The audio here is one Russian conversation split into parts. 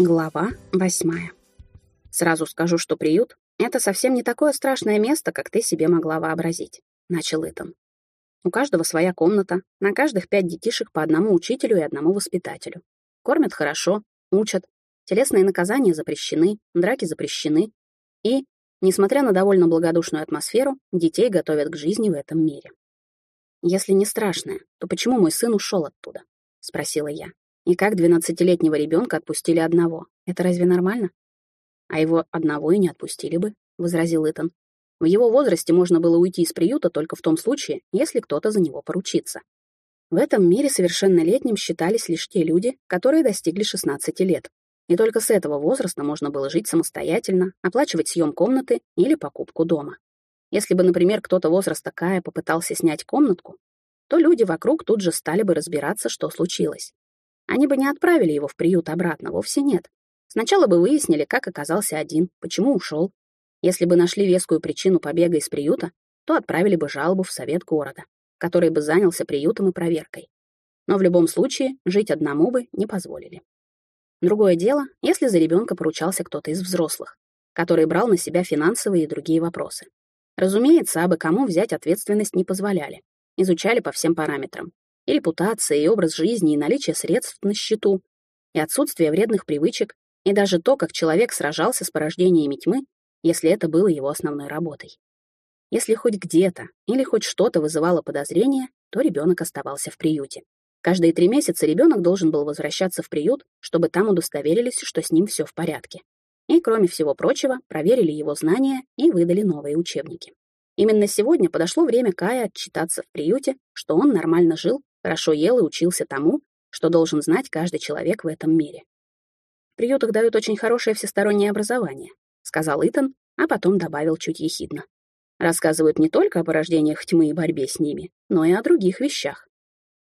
Глава восьмая. «Сразу скажу, что приют — это совсем не такое страшное место, как ты себе могла вообразить», — начал Итан. «У каждого своя комната, на каждых пять детишек по одному учителю и одному воспитателю. Кормят хорошо, учат, телесные наказания запрещены, драки запрещены. И, несмотря на довольно благодушную атмосферу, детей готовят к жизни в этом мире. «Если не страшное, то почему мой сын ушел оттуда?» — спросила я. И как двенадцатилетнего ребенка отпустили одного? Это разве нормально? А его одного и не отпустили бы, — возразил Итан. В его возрасте можно было уйти из приюта только в том случае, если кто-то за него поручится. В этом мире совершеннолетним считались лишь те люди, которые достигли 16 лет. И только с этого возраста можно было жить самостоятельно, оплачивать съем комнаты или покупку дома. Если бы, например, кто-то возраста Кая попытался снять комнатку, то люди вокруг тут же стали бы разбираться, что случилось. Они бы не отправили его в приют обратно, вовсе нет. Сначала бы выяснили, как оказался один, почему ушел. Если бы нашли вескую причину побега из приюта, то отправили бы жалобу в совет города, который бы занялся приютом и проверкой. Но в любом случае жить одному бы не позволили. Другое дело, если за ребенка поручался кто-то из взрослых, который брал на себя финансовые и другие вопросы. Разумеется, абы кому взять ответственность не позволяли. Изучали по всем параметрам и репутация, и образ жизни, и наличие средств на счету, и отсутствие вредных привычек, и даже то, как человек сражался с порождениями тьмы, если это было его основной работой. Если хоть где-то или хоть что-то вызывало подозрение, то ребенок оставался в приюте. Каждые три месяца ребенок должен был возвращаться в приют, чтобы там удостоверились, что с ним все в порядке. И, кроме всего прочего, проверили его знания и выдали новые учебники. Именно сегодня подошло время Кая отчитаться в приюте, что он нормально жил Хорошо ел и учился тому, что должен знать каждый человек в этом мире. В приютах дают очень хорошее всестороннее образование, сказал Итан, а потом добавил чуть ехидно. Рассказывают не только о порождениях тьмы и борьбе с ними, но и о других вещах.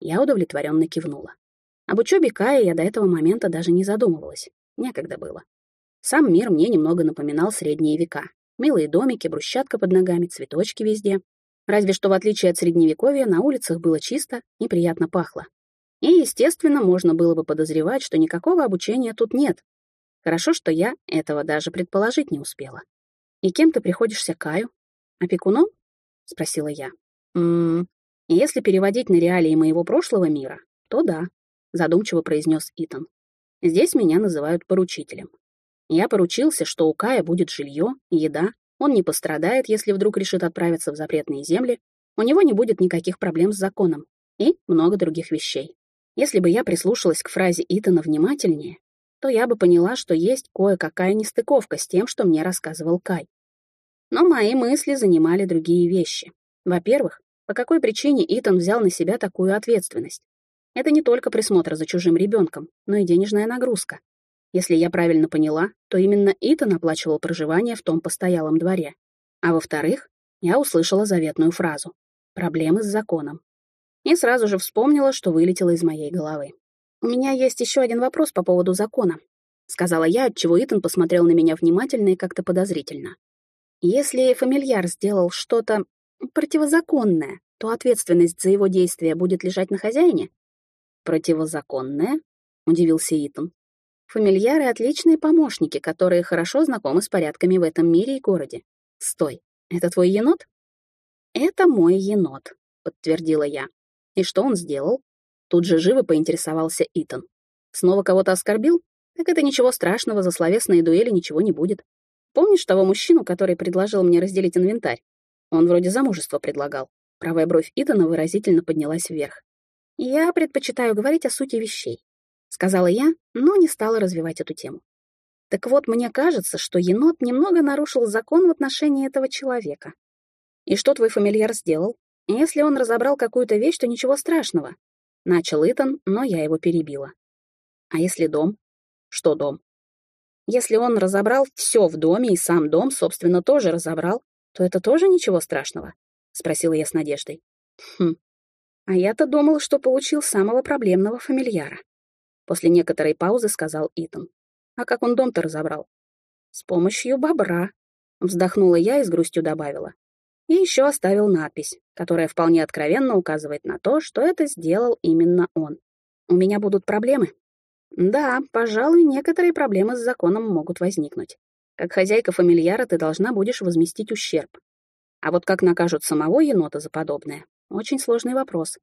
Я удовлетворенно кивнула. Об учебе Кая я до этого момента даже не задумывалась. Некогда было. Сам мир мне немного напоминал средние века. Милые домики, брусчатка под ногами, цветочки везде. Разве что в отличие от Средневековья на улицах было чисто и приятно пахло. И, естественно, можно было бы подозревать, что никакого обучения тут нет. Хорошо, что я этого даже предположить не успела. «И кем ты приходишься Каю? Опекуном?» — спросила я. «М-м, если переводить на реалии моего прошлого мира, то да», — задумчиво произнес Итан. «Здесь меня называют поручителем. Я поручился, что у Кая будет жилье, еда, он не пострадает, если вдруг решит отправиться в запретные земли, у него не будет никаких проблем с законом и много других вещей. Если бы я прислушалась к фразе Итана внимательнее, то я бы поняла, что есть кое-какая нестыковка с тем, что мне рассказывал Кай. Но мои мысли занимали другие вещи. Во-первых, по какой причине Итан взял на себя такую ответственность? Это не только присмотр за чужим ребенком, но и денежная нагрузка. Если я правильно поняла, то именно Итан оплачивал проживание в том постоялом дворе. А во-вторых, я услышала заветную фразу «проблемы с законом». И сразу же вспомнила, что вылетело из моей головы. «У меня есть еще один вопрос по поводу закона», — сказала я, отчего Итан посмотрел на меня внимательно и как-то подозрительно. «Если фамильяр сделал что-то противозаконное, то ответственность за его действия будет лежать на хозяине?» «Противозаконное?» — удивился Итан. Фамильяры — отличные помощники, которые хорошо знакомы с порядками в этом мире и городе. Стой, это твой енот? Это мой енот, подтвердила я. И что он сделал? Тут же живо поинтересовался Итан. Снова кого-то оскорбил? Так это ничего страшного, за словесные дуэли ничего не будет. Помнишь того мужчину, который предложил мне разделить инвентарь? Он вроде замужество предлагал. Правая бровь Итана выразительно поднялась вверх. Я предпочитаю говорить о сути вещей. — сказала я, но не стала развивать эту тему. Так вот, мне кажется, что енот немного нарушил закон в отношении этого человека. И что твой фамильяр сделал? Если он разобрал какую-то вещь, то ничего страшного. Начал Итан, но я его перебила. А если дом? Что дом? Если он разобрал все в доме и сам дом, собственно, тоже разобрал, то это тоже ничего страшного? Спросила я с надеждой. Хм. А я-то думал, что получил самого проблемного фамильяра. После некоторой паузы сказал Итан. А как он дом-то разобрал? С помощью бобра. Вздохнула я и с грустью добавила. И еще оставил надпись, которая вполне откровенно указывает на то, что это сделал именно он. У меня будут проблемы. Да, пожалуй, некоторые проблемы с законом могут возникнуть. Как хозяйка фамильяра ты должна будешь возместить ущерб. А вот как накажут самого енота за подобное? Очень сложный вопрос.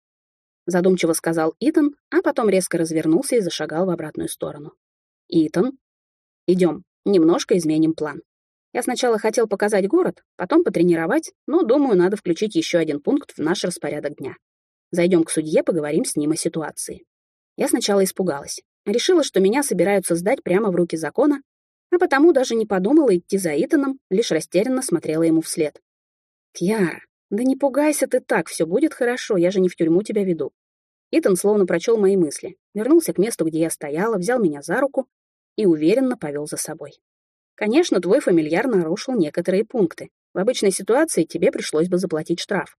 Задумчиво сказал Итан, а потом резко развернулся и зашагал в обратную сторону. Итан, идем, немножко изменим план. Я сначала хотел показать город, потом потренировать, но, думаю, надо включить еще один пункт в наш распорядок дня. Зайдем к судье, поговорим с ним о ситуации. Я сначала испугалась. Решила, что меня собираются сдать прямо в руки закона, а потому даже не подумала идти за Итаном, лишь растерянно смотрела ему вслед. «Кьяра, да не пугайся ты так, все будет хорошо, я же не в тюрьму тебя веду». Итан словно прочел мои мысли, вернулся к месту, где я стояла, взял меня за руку и уверенно повел за собой. Конечно, твой фамильяр нарушил некоторые пункты. В обычной ситуации тебе пришлось бы заплатить штраф.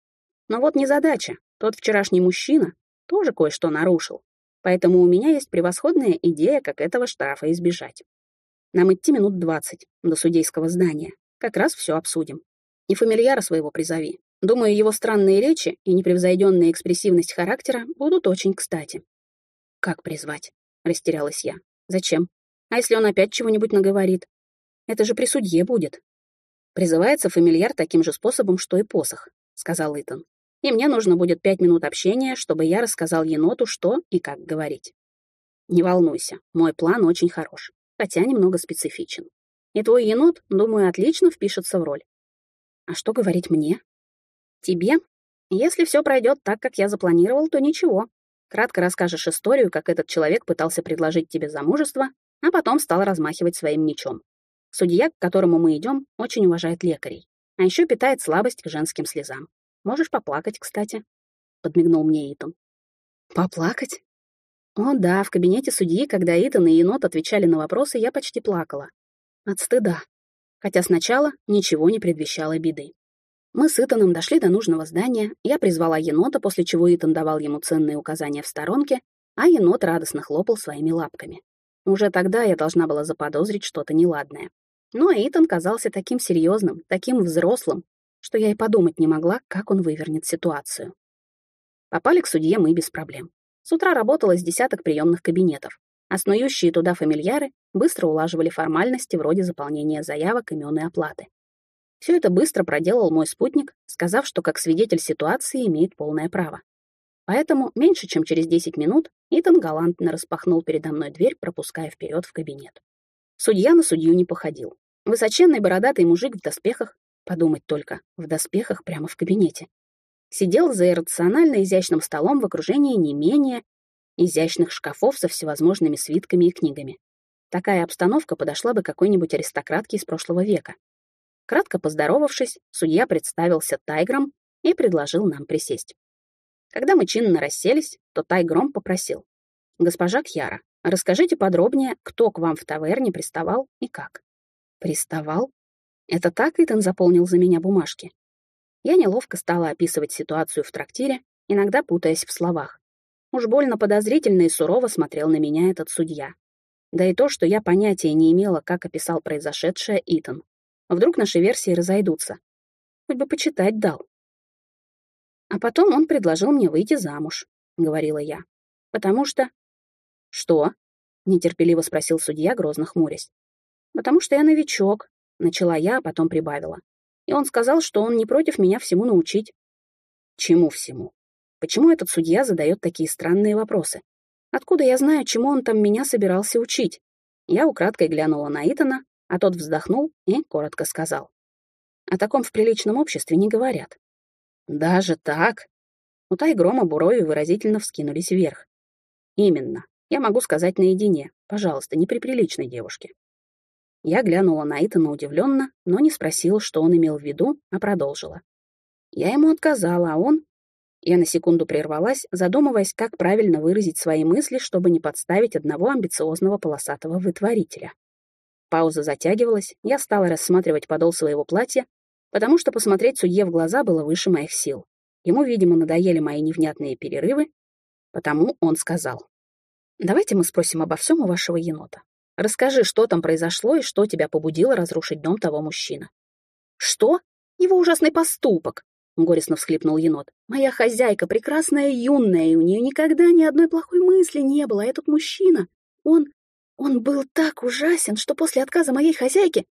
Но вот не задача. Тот вчерашний мужчина тоже кое-что нарушил. Поэтому у меня есть превосходная идея, как этого штрафа избежать. Нам идти минут двадцать до судейского здания. Как раз все обсудим. И фамильяра своего призови. Думаю, его странные речи и непревзойденная экспрессивность характера будут очень кстати. «Как призвать?» — растерялась я. «Зачем? А если он опять чего-нибудь наговорит? Это же при судье будет». «Призывается фамильяр таким же способом, что и посох», — сказал Итан. «И мне нужно будет пять минут общения, чтобы я рассказал еноту, что и как говорить». «Не волнуйся, мой план очень хорош хотя немного специфичен. И твой енот, думаю, отлично впишется в роль. А что говорить мне? Тебе? Если все пройдет так, как я запланировал, то ничего. Кратко расскажешь историю, как этот человек пытался предложить тебе замужество, а потом стал размахивать своим мечом. Судья, к которому мы идем, очень уважает лекарей, а еще питает слабость к женским слезам. Можешь поплакать, кстати. Подмигнул мне Итан. Поплакать? О да, в кабинете судьи, когда Итан и енот отвечали на вопросы, я почти плакала. От стыда. Хотя сначала ничего не предвещало беды. Мы с Итаном дошли до нужного здания, я призвала енота, после чего Итан давал ему ценные указания в сторонке, а енот радостно хлопал своими лапками. Уже тогда я должна была заподозрить что-то неладное. Но Итан казался таким серьезным, таким взрослым, что я и подумать не могла, как он вывернет ситуацию. Попали к судье мы без проблем. С утра работало с десяток приемных кабинетов, а снующие туда фамильяры быстро улаживали формальности вроде заполнения заявок, имен и оплаты. Все это быстро проделал мой спутник, сказав, что как свидетель ситуации имеет полное право. Поэтому меньше чем через 10 минут Итан галантно распахнул передо мной дверь, пропуская вперед в кабинет. Судья на судью не походил. Высоченный бородатый мужик в доспехах, подумать только, в доспехах прямо в кабинете сидел за иррационально изящным столом в окружении не менее изящных шкафов со всевозможными свитками и книгами. Такая обстановка подошла бы какой-нибудь аристократке из прошлого века. Кратко поздоровавшись, судья представился Тайгром и предложил нам присесть. Когда мы чинно расселись, то Тайгром попросил. «Госпожа Кьяра, расскажите подробнее, кто к вам в таверне приставал и как». «Приставал? Это так Итан заполнил за меня бумажки?» Я неловко стала описывать ситуацию в трактире, иногда путаясь в словах. Уж больно подозрительно и сурово смотрел на меня этот судья. Да и то, что я понятия не имела, как описал произошедшее Итан. Вдруг наши версии разойдутся. Хоть бы почитать дал. А потом он предложил мне выйти замуж, — говорила я. Потому что... Что? — нетерпеливо спросил судья, грозно хмурясь. Потому что я новичок, — начала я, а потом прибавила и он сказал, что он не против меня всему научить. Чему всему? Почему этот судья задает такие странные вопросы? Откуда я знаю, чему он там меня собирался учить? Я украдкой глянула на Итана, а тот вздохнул и коротко сказал. О таком в приличном обществе не говорят. Даже так? У Тайгрома Бурови выразительно вскинулись вверх. Именно. Я могу сказать наедине. Пожалуйста, не при приличной девушке. Я глянула на Итана удивленно, но не спросила, что он имел в виду, а продолжила. Я ему отказала, а он... Я на секунду прервалась, задумываясь, как правильно выразить свои мысли, чтобы не подставить одного амбициозного полосатого вытворителя. Пауза затягивалась, я стала рассматривать подол своего платья, потому что посмотреть судье в глаза было выше моих сил. Ему, видимо, надоели мои невнятные перерывы, потому он сказал. «Давайте мы спросим обо всем у вашего енота. Расскажи, что там произошло и что тебя побудило разрушить дом того мужчины. Что? Его ужасный поступок, горестно всхлипнул енот. Моя хозяйка прекрасная юная, и у нее никогда ни одной плохой мысли не было, а этот мужчина... Он... он был так ужасен, что после отказа моей хозяйки...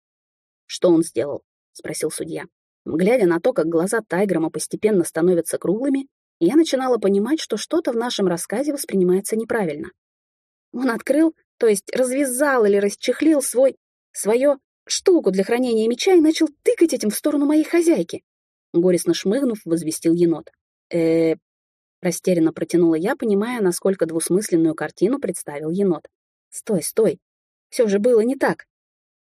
Что он сделал? — спросил судья. Глядя на то, как глаза Тайграма постепенно становятся круглыми, я начинала понимать, что что-то в нашем рассказе воспринимается неправильно. Он открыл, то есть развязал или расчехлил свой... свое штуку для хранения меча и начал тыкать этим в сторону моей хозяйки. Горестно шмыгнув, возвестил енот. э Растерянно протянула я, понимая, насколько двусмысленную картину представил енот. «Стой, стой! Все же было не так!»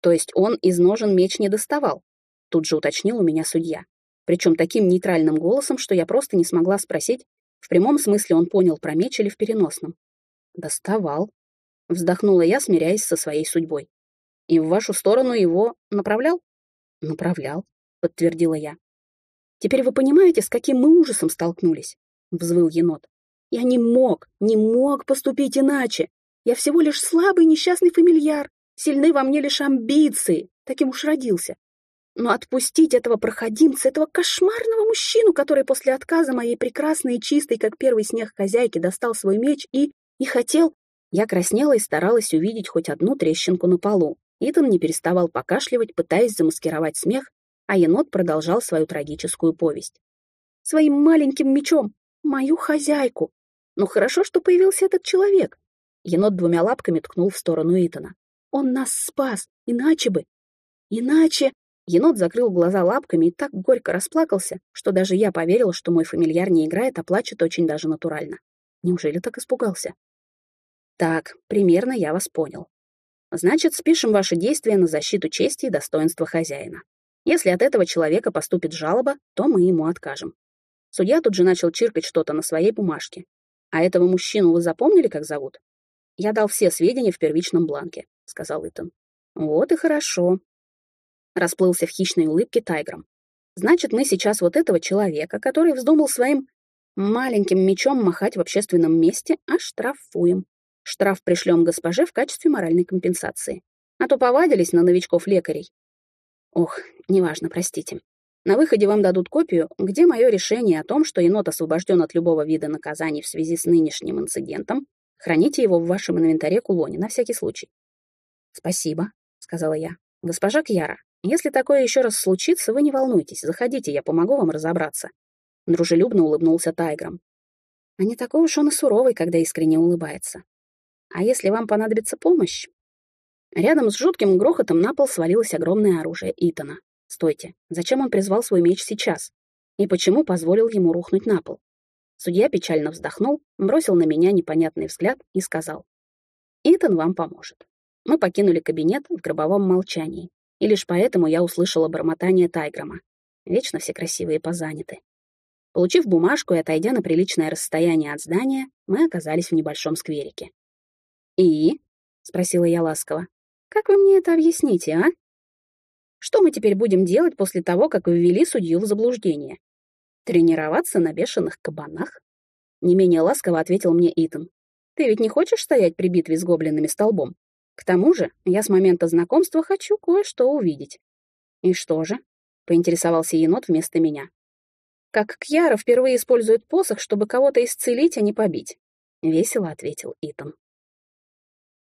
«То есть он из ножен меч не доставал?» Тут же уточнил у меня судья. Причем таким нейтральным голосом, что я просто не смогла спросить, в прямом смысле он понял про меч или в переносном. «Доставал», — вздохнула я, смиряясь со своей судьбой. «И в вашу сторону его направлял?» «Направлял», — подтвердила я. «Теперь вы понимаете, с каким мы ужасом столкнулись?» — взвыл енот. «Я не мог, не мог поступить иначе. Я всего лишь слабый несчастный фамильяр. Сильны во мне лишь амбиции. Таким уж родился. Но отпустить этого проходимца, этого кошмарного мужчину, который после отказа моей прекрасной и чистой, как первый снег хозяйки, достал свой меч и... и хотел... Я краснела и старалась увидеть хоть одну трещинку на полу. Итан не переставал покашливать, пытаясь замаскировать смех, а енот продолжал свою трагическую повесть. «Своим маленьким мечом! Мою хозяйку! Ну хорошо, что появился этот человек!» Енот двумя лапками ткнул в сторону Итана. «Он нас спас! Иначе бы! Иначе...» Енот закрыл глаза лапками и так горько расплакался, что даже я поверила, что мой фамильяр не играет, а плачет очень даже натурально. Неужели так испугался? Так, примерно я вас понял. Значит, спишем ваши действия на защиту чести и достоинства хозяина. Если от этого человека поступит жалоба, то мы ему откажем. Судья тут же начал чиркать что-то на своей бумажке. А этого мужчину вы запомнили, как зовут? Я дал все сведения в первичном бланке, сказал Итан. Вот и хорошо. Расплылся в хищной улыбке тайгром. Значит, мы сейчас вот этого человека, который вздумал своим маленьким мечом махать в общественном месте, оштрафуем. Штраф пришлем госпоже в качестве моральной компенсации. А то повадились на новичков-лекарей. Ох, неважно, простите. На выходе вам дадут копию, где мое решение о том, что енот освобожден от любого вида наказаний в связи с нынешним инцидентом. Храните его в вашем инвентаре кулоне, на всякий случай. «Спасибо», — сказала я. «Госпожа Кьяра, если такое еще раз случится, вы не волнуйтесь, заходите, я помогу вам разобраться». Дружелюбно улыбнулся Тайгром. А не такой уж он и суровый, когда искренне улыбается. А если вам понадобится помощь? Рядом с жутким грохотом на пол свалилось огромное оружие Итана. Стойте, зачем он призвал свой меч сейчас? И почему позволил ему рухнуть на пол? Судья печально вздохнул, бросил на меня непонятный взгляд и сказал. «Итан вам поможет». Мы покинули кабинет в гробовом молчании, и лишь поэтому я услышала бормотание Тайграма. Вечно все красивые позаняты. Получив бумажку и отойдя на приличное расстояние от здания, мы оказались в небольшом скверике. «И?» — спросила я ласково. «Как вы мне это объясните, а? Что мы теперь будем делать после того, как ввели судью в заблуждение? Тренироваться на бешеных кабанах?» Не менее ласково ответил мне Итан. «Ты ведь не хочешь стоять при битве с гоблинами столбом? К тому же я с момента знакомства хочу кое-что увидеть». «И что же?» — поинтересовался енот вместо меня. «Как Кьяра впервые использует посох, чтобы кого-то исцелить, а не побить», — весело ответил Итан.